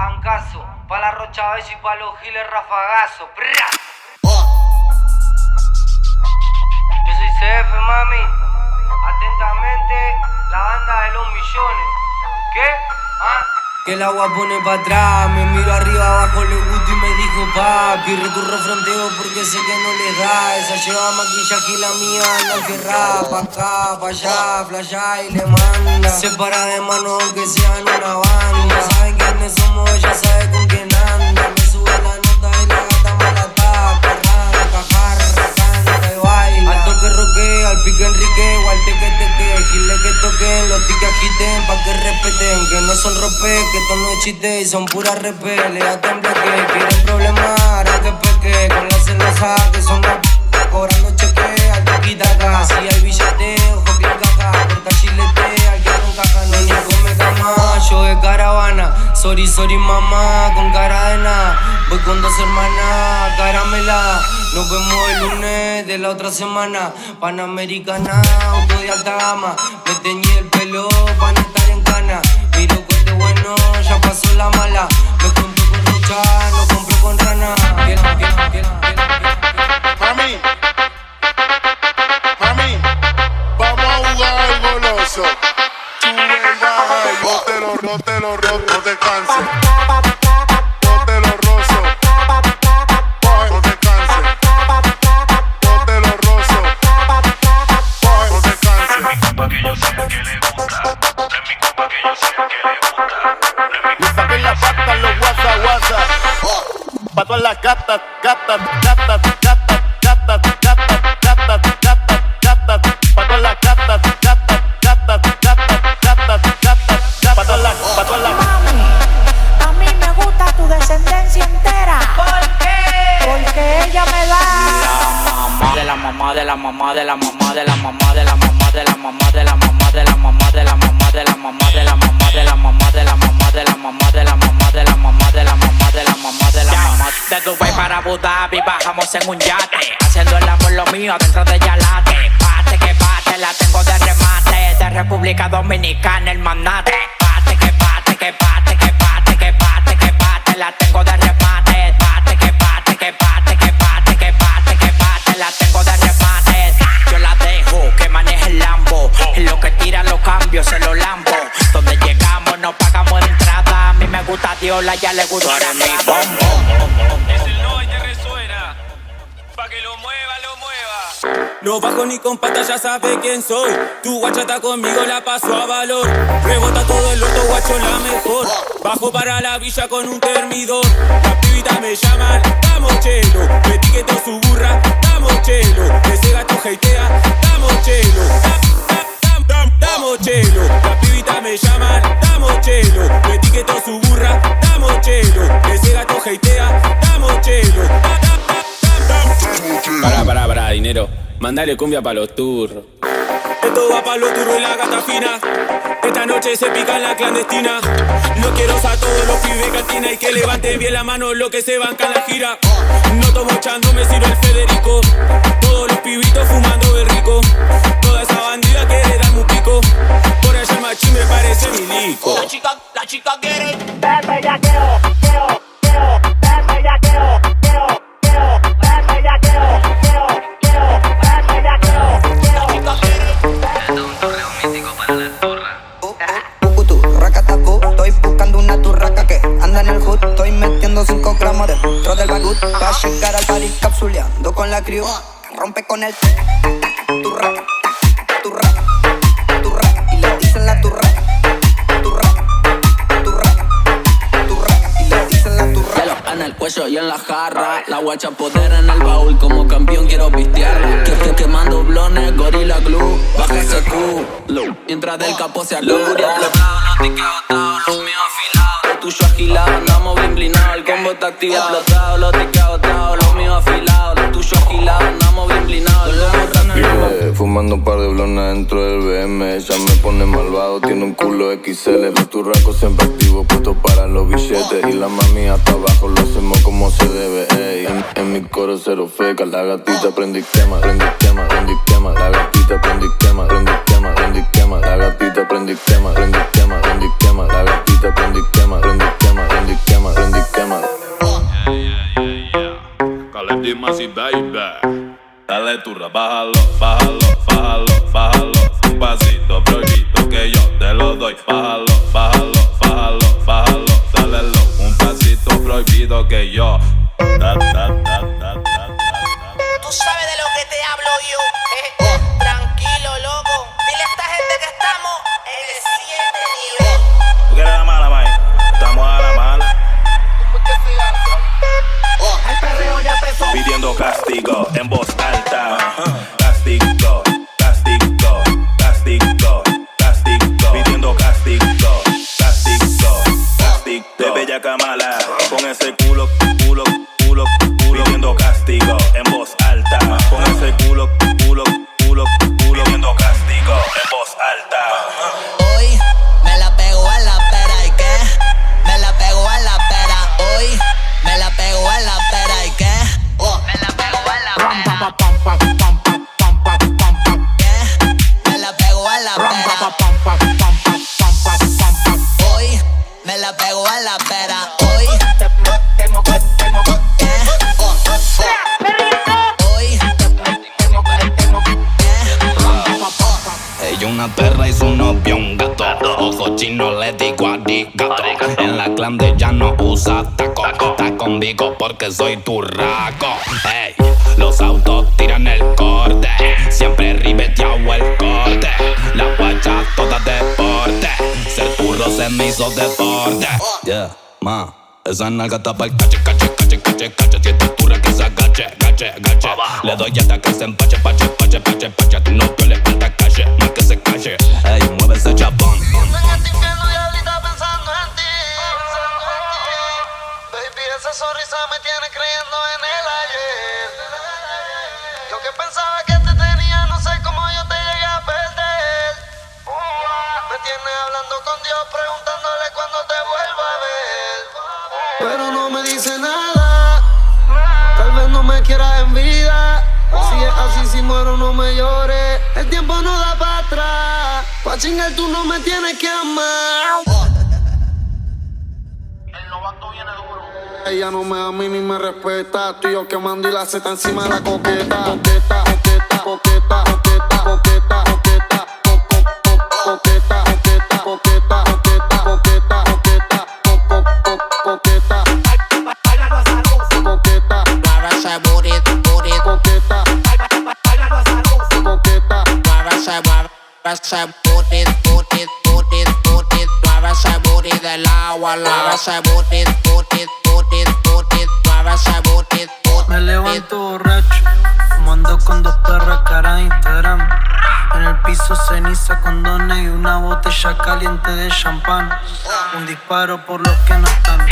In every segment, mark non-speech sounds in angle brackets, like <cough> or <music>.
hagan caso. La rocha y pa' los giles rafagazo. Yo soy CF, mami. Atentamente, la banda de los millones. ¿Qué? ¿Ah? Que el agua pone para atrás, me miro arriba abajo, le gusto y me dijo papi, returro fronteo porque sé que no le da, esa lleva maquillaje y la mía anda enferrada, pa' acá, pa' allá, flasha y le manda, se para de mano aunque sean una banda, saben quiénes somos, ella sabe con quién anda, me sube la nota y la gata me la tapa, arranca, jarra, canta y baila, al toque roque, al pique enrique, los tiques agiten, pa' que respeten, que no son rope, que esto no es chiste y son puras repeles, a temble que quieren problemar, a que peque, con la celosa que son más cobrando cheque, al acá, si hay billete, ojo que encaja, corta chilete, al que no encaja, no ni come cama, yo de caravana, sorry, sorry mamá, con cara de nada, voy con dos hermanas, caramela, nos vemos el lunes de la otra semana, panamericana, auto de alta gama, me el pelo para no estar en cana, miro corte bueno, ya pasó la mala, Abu Dhabi bajamos en un yate haciendo el amor lo mío dentro de Yalate Pate que pate la tengo de remate de República Dominicana el manate Pate que pate que pate que pate que pate que pate la tengo de remate Pate que pate que pate que pate que pate que pate la tengo de remate yo la dejo que maneje el Lambo en lo que tira los cambios se los lambo donde llegamos no pagamos entrada a mí me gusta Diola ya le gusta mi bombo No bajo ni con patas, ya sabe quién soy. Tu guacha está conmigo, la paso a valor. Rebota todo el otro guacho, la mejor. Bajo para la villa con un termidor. Las pibitas me llaman, damos chelo. Me etiqueto su burra, damos chelo. Ese gato heitea, damos chelo. Damos chelo. Las pibitas me llaman, damos chelo. Me etiqueto su burra, damos chelo. Ese gato heitea, damos chelo. Pará, pará, pará, dinero. Mandale cumbia pa' los turros. Esto va pa' los turros y la gata fina. Esta noche se pica en la clandestina. No quiero a todos los pibes cantina y que levanten bien la mano lo que se banca en la gira. No tomo echando, me sirve el Federico. Todos los pibitos fumando el rico. Toda esa bandida quiere darme un pico. Por allá el machín me parece milico. La chica, la chica quiere. Pucutu, Hielo en el cuello y en la jarra. La guacha poder en el baúl. Como campeón quiero pistearla. Que, que quemando blones, gorila glue. Baja ese culo. Mientras del capo se alumbra. Los tickets agotados, los míos afilados. Lo tuyo agilado, andamos bien blindados. El combo está activado. Explotado, los tickets agotados, los míos afilados. Andamos Yeah, fumando un par de blonas dentro del BM Ella me pone malvado, tiene un culo XL Los turracos siempre activos, puestos para los billetes Y la mami hasta abajo, lo hacemos como se debe ey. En, en mi coro cero feca, la gatita prende y quema Prende y quema, prende y quema La gatita prende y quema, prende y quema, prende y quema La gatita prende y quema, prende y quema, prende y quema La gatita prende y quema, prende y quema, prende y quema baby. Dale turra, bájalo, bájalo, bájalo, bájalo. Un pasito prohibido que yo te lo doy. Bájalo, bájalo, bájalo, bájalo. Dale lo, un pasito prohibido que yo. Da, da, da, da, da. Tú sabes de lo que te hablo yo. Eh, tranquilo, loco. Moja kama una perra y su novio un gato. Ojo chino le digo arigato. En la clan de ella no usa taco. Está conmigo porque soy turraco. Ey, los autos tiran el corte. Siempre ribeteado el corte. La guacha toda deporte. Ser turro se me hizo deporte. Yeah, ma. Esa nalga tapa el cache, cache, cache, cache, cache. Se agache, gache, gache. Le doy hasta que se empache, pache, pache, pache, pache. Tu novio le falta cache, más que se cache. Ey, mueve ese chapón. Baby, esa sonrisa me tiene creyendo en el ayer. Yo que pensaba que te tenía, no sé cómo yo te llegué a perder. Me tienes hablando con Dios, preguntándole cuándo te vuelva a ver. Pero no me dice nada. No me llores. El tiempo no da para atrás. Pa' chingar, tú no me tienes que amar. <laughs> Ella no me ama y ni me respeta. Yo quemando y la seta encima de la coqueta, Me levanto borracho, fumando con dos perras cara de Instagram. En el piso ceniza, condones y una botella caliente de champán. Un disparo por los que no están,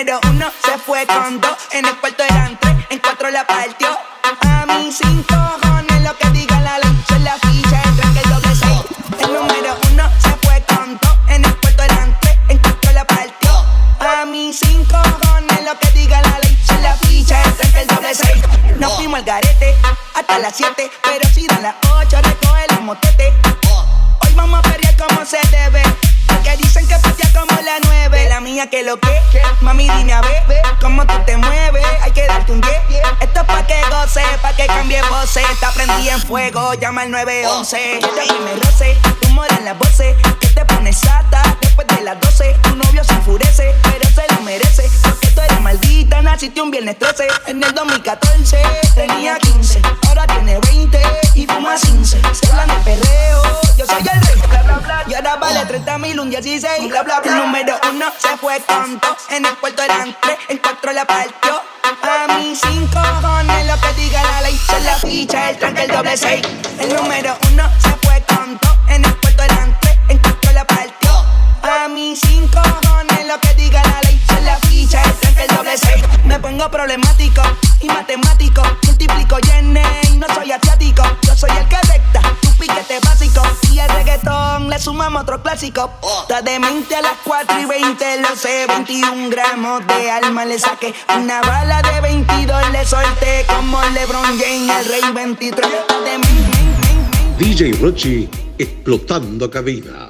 número uno se fue con dos. En el cuarto eran tres, en cuatro la partió. A mí sin que lo que, mami dime a ver cómo tú te mueves. Hay que darte un 10. Esto es pa' que goce, pa' que cambie voces. Te prendí en fuego, llama al 911. Quiero que me roce, humor en las voces. Que te pones sata después de las 12. Tu novio se enfurece, pero se lo merece. Porque tú eres maldita, naciste un viernes 13. En el 2014 tenía 15, ahora tiene 20 y fuma 15. Se hablan de perreo, yo soy el rey, bla bla bla. Y ahora vale 30 mil, un 16, bla bla bla. El número uno se fue con en el puerto eran tres, en cuatro la partió. A mí sin cojones lo que diga la ley, se la ficha, el tranque, el doble seis. El número uno se fue con en el puerto eran tres, en cuatro la partió. A mí sin cojones lo que diga la ley, se la ficha, el tranque, el doble seis. Me pongo problemático y matemático, multiplico y no soy asiático. Yo soy el que tu piquete básico. Y al reggaetón le sumamos otro clásico. Está de mente a las 4 y 20, lo sé. 21 gramos de alma le saqué. Una bala de 22 le solté como LeBron James, el rey 23. Está de DJ Rochi explotando cabina.